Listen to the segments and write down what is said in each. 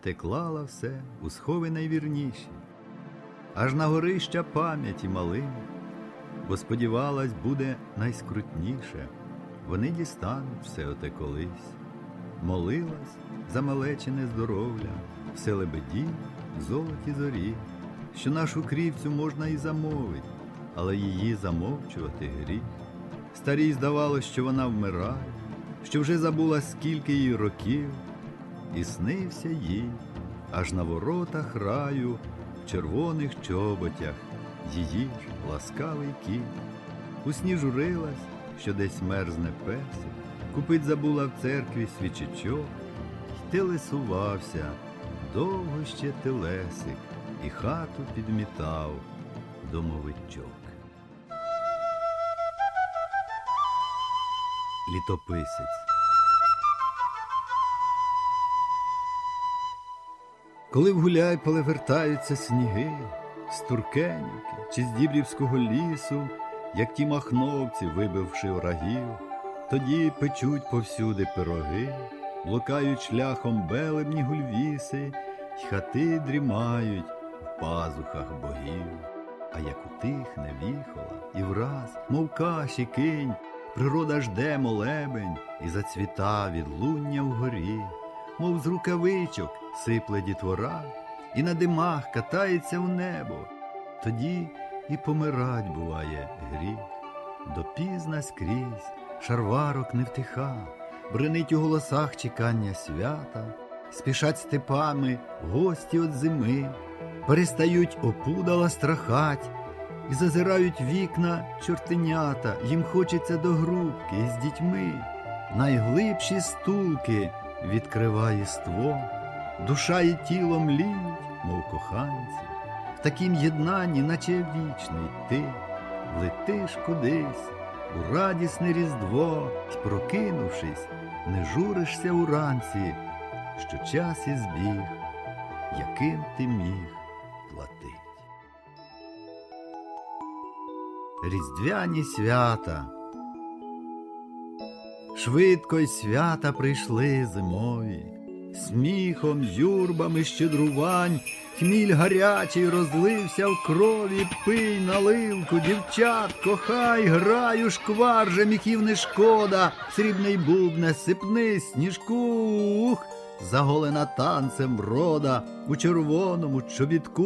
те клала все у схови найвірніші, аж на горища пам'яті малим, бо сподівалась, буде найскрутніше, вони дістануть все оте колись, молилась за малечене здоров'я, все лебеді, золоті зорі, що нашу крівцю можна і замовить, але її замовчувати гріх. Старій здавалось, що вона вмирає, що вже забула, скільки їй років, і снився їй, аж на воротах раю, в червоних чоботях, її ж ласкавий кіт. У сні журилась, що десь мерзне песик, купить забула в церкві свічечок, й телесувався, довго ще телесик, і хату підмітав домовичок. Літописець Коли в Гуляйполе вертаються сніги з Туркенівки чи з Дібрівського лісу, як ті махновці, вибивши врагів, тоді печуть повсюди пироги, блукають шляхом белебні гульвіси, й хати дрімають в пазухах богів. А як утихне віхола, і враз, мов каші кинь, природа жде молебень і зацвіта від луння вгорі, мов з рукавичок сипле дітвора, і на димах катається в небо. Тоді і помирать буває гріх. Допізна скрізь шарварок не втиха, бренить у голосах чекання свята, спішать степами гості от зими, перестають опудала страхать і зазирають вікна чортенята, їм хочеться до грубки з дітьми, найглибші стулки відкриває ство, душа і тіло мліють, мов коханці, в такім єднанні, наче вічний ти, летиш кудись у радісне різдво, й, прокинувшись, не журишся уранці, що час і збіг, яким ти міг платить. Різдвяні свята. Швидко й свята прийшли зимові, сміхом, юрбами щедрувань, хміль гарячий розлився в крові, пий наливку, дівчат, кохай, граю, шквар же не шкода, срібний бубне, сипни, сніжку, ух, заголена танцем врода, у червоному чобітку,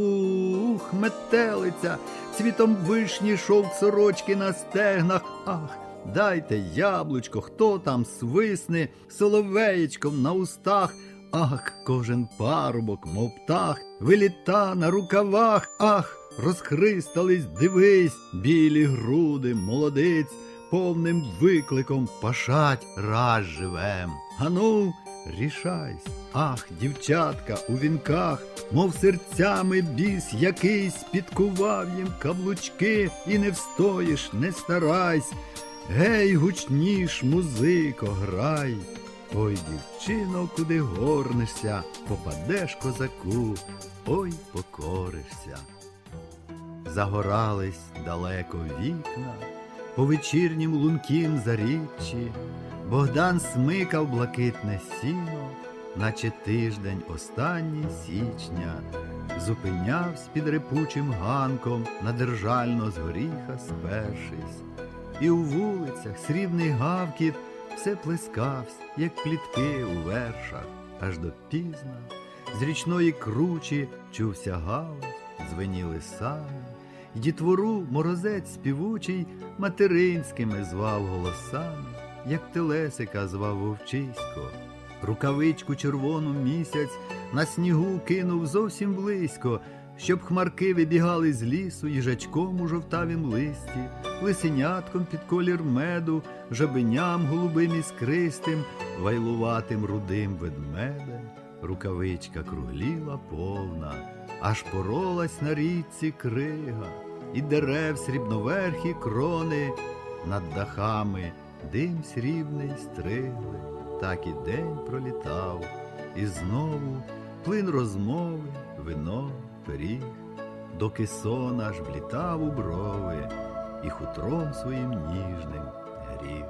ух, метелиця, цвітом вишні шовк сорочки на стегнах, ах. Дайте яблучко, хто там свисне, соловеєчком на устах. Ах, кожен парубок, мов птах, виліта на рукавах, ах, розхристались, дивись, білі груди, молодиць, повним викликом пашать раз живем. Ану, рішайсь, ах, дівчатка у вінках, мов серцями біс якийсь підкував їм каблучки, і не встоїш, не старайсь. Гей, гучніш, музико, грай. Ой, дівчино, куди горнешся, попадеш козаку, ой покоришся. Загорались далеко вікна, по вечірнім лункім заріччі, Богдан смикав блакитне сіно, наче тиждень останній січня, зупинявсь під репучим ганком, на держально з горіха спершись і у вулицях срібний гавкіт все плескавсь, як плітки у вершах, аж до пізна, з річної кручі чувся галас, звеніли сани, й дітвору морозець співучий материнськими звав голосами, як телесика звав вовчисько. Рукавичку червону місяць на снігу кинув зовсім близько, щоб хмарки вибігали з лісу їжачком у жовтавім листі, лисенятком під колір меду, жабеням голубим іскристим, вайлуватим рудим ведмедем, рукавичка кругліла повна, аж поролась на річці крига, і дерев срібноверхі крони, над дахами дим срібний стригли, так і день пролітав, і знову плин розмови, вино пиріг, доки сон аж влітав у брови і хутром своїм ніжним грів.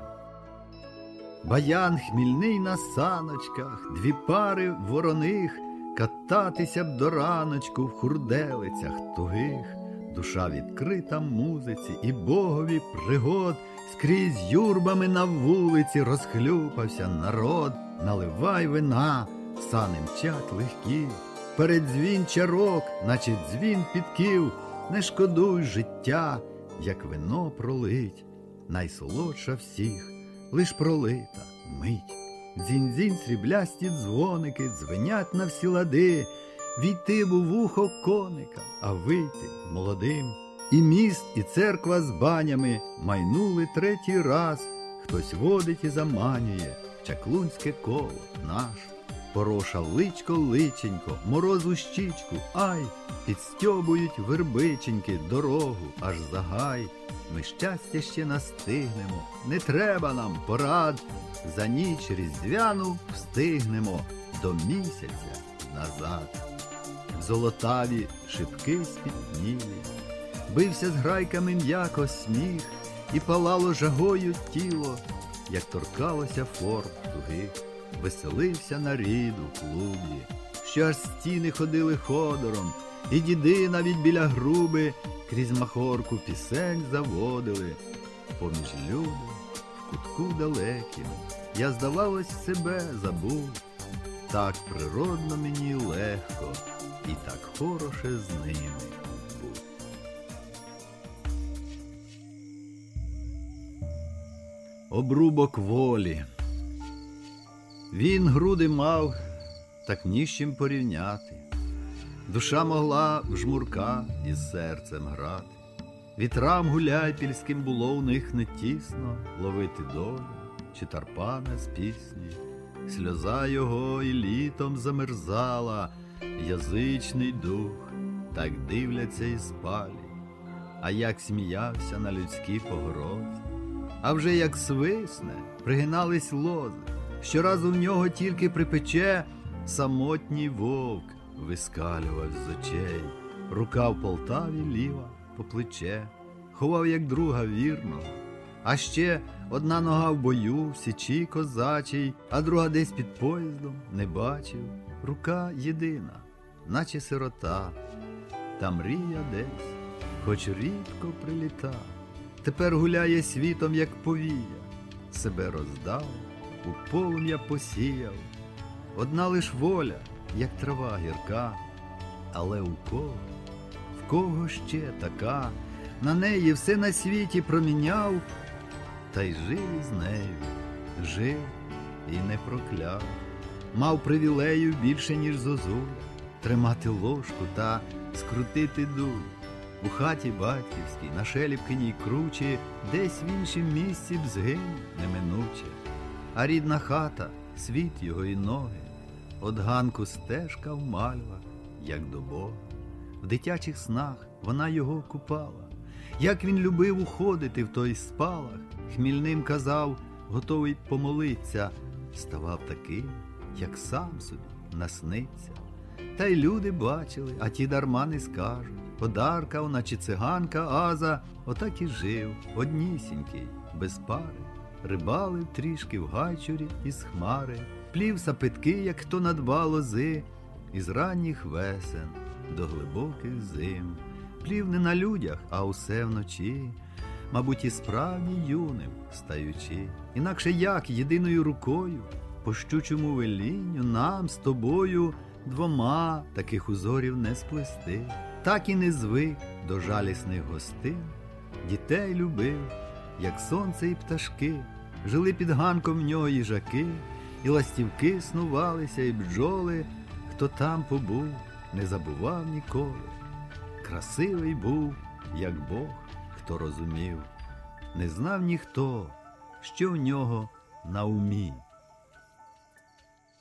Баян хмільний на саночках, дві пари вороних, кататися б до раночку в хурделицях тугих, душа відкрита музиці і богові пригод, скрізь юрбами на вулиці розхлюпався народ, наливай вина, сани мчать легкі, передзвін чарок, наче дзвін підків, не шкодуй життя, як вино пролить, найсолодша всіх, лиш пролита мить. Дзінь-дзінь сріблясті дзвоники дзвенять на всі лади, війти б у вухо коника, а вийти молодим. І міст, і церква з банями майнули третій раз. Хтось водить і заманює чаклунське коло наш. Пороша личко личенько, морозу щічку, ай, підстьобують вербиченьки дорогу, аж загай. Ми щастя ще настигнемо, не треба нам порад. За ніч різдвяну встигнемо до місяця назад. Золотаві шибки спітнілі, бився з грайками м'яко сміх, і палало жагою тіло, як торкалося форм тугих, веселився нарід у клубі, що аж стіни ходили ходором, і діди навіть біля груби крізь махорку пісень заводили, поміж люди в кутку далеким. Я, здавалось, себе забув, так природно мені легко, і так хороше з ними. Обрубок волі. Він груди мав, так ні з чим порівняти. Душа могла в жмурка із серцем грати. Вітрам гуляйпільським було у них не тісно ловити долю чи тарпана з пісні. Сльоза його і літом замерзала, язичний дух, так дивляться і спалі, а як сміявся на людській погрози, а вже як свисне, пригинались лози, щоразу в нього тільки припече самотній вовк вискалював з очей, рука в Полтаві ліва по плече, ховав як друга вірного. А ще одна нога в бою, в січі козачій, а друга десь під поїздом не бачив. Рука єдина, наче сирота, та мрія десь, хоч рідко приліта. Тепер гуляє світом, як повія, себе роздав, у полум'я посіяв. Одна лиш воля, як трава гірка, але у кого, в кого ще така, на неї все на світі проміняв та й жив із нею, жив і не прокляв, мав привілею більше, ніж зозуля, тримати ложку та скрутити дуль. У хаті батьківській, на шеліпкиній кручі, десь в іншім місці б згинув неминуче, а рідна хата, світ його і ноги, От ганку стежка в мальвах, як до Бога. В дитячих снах вона його купала, як він любив уходити в той спалах, хмільним казав, готовий помолиться, ставав таким, як сам собі насниться. Та й люди бачили, а ті дарма не скажуть. Подарка вона чи циганка Аза, отак і жив, однісінький, без пари, рибалив трішки в гайчурі із хмари, плів сапитки, як хто надба лози, із ранніх весен до глибоких зим, плів не на людях, а усе вночі, мабуть, і справді юним стаючи, інакше як єдиною рукою, по щучому велінню нам з тобою двома таких узорів не сплести, так і не звик до жалісних гостин, дітей любив, як сонце і пташки, жили під ганком в нього їжаки, і ластівки снувалися, і бджоли, хто там побув, не забував ніколи. Красивий був, як Бог, хто розумів, не знав ніхто, що в нього на умі.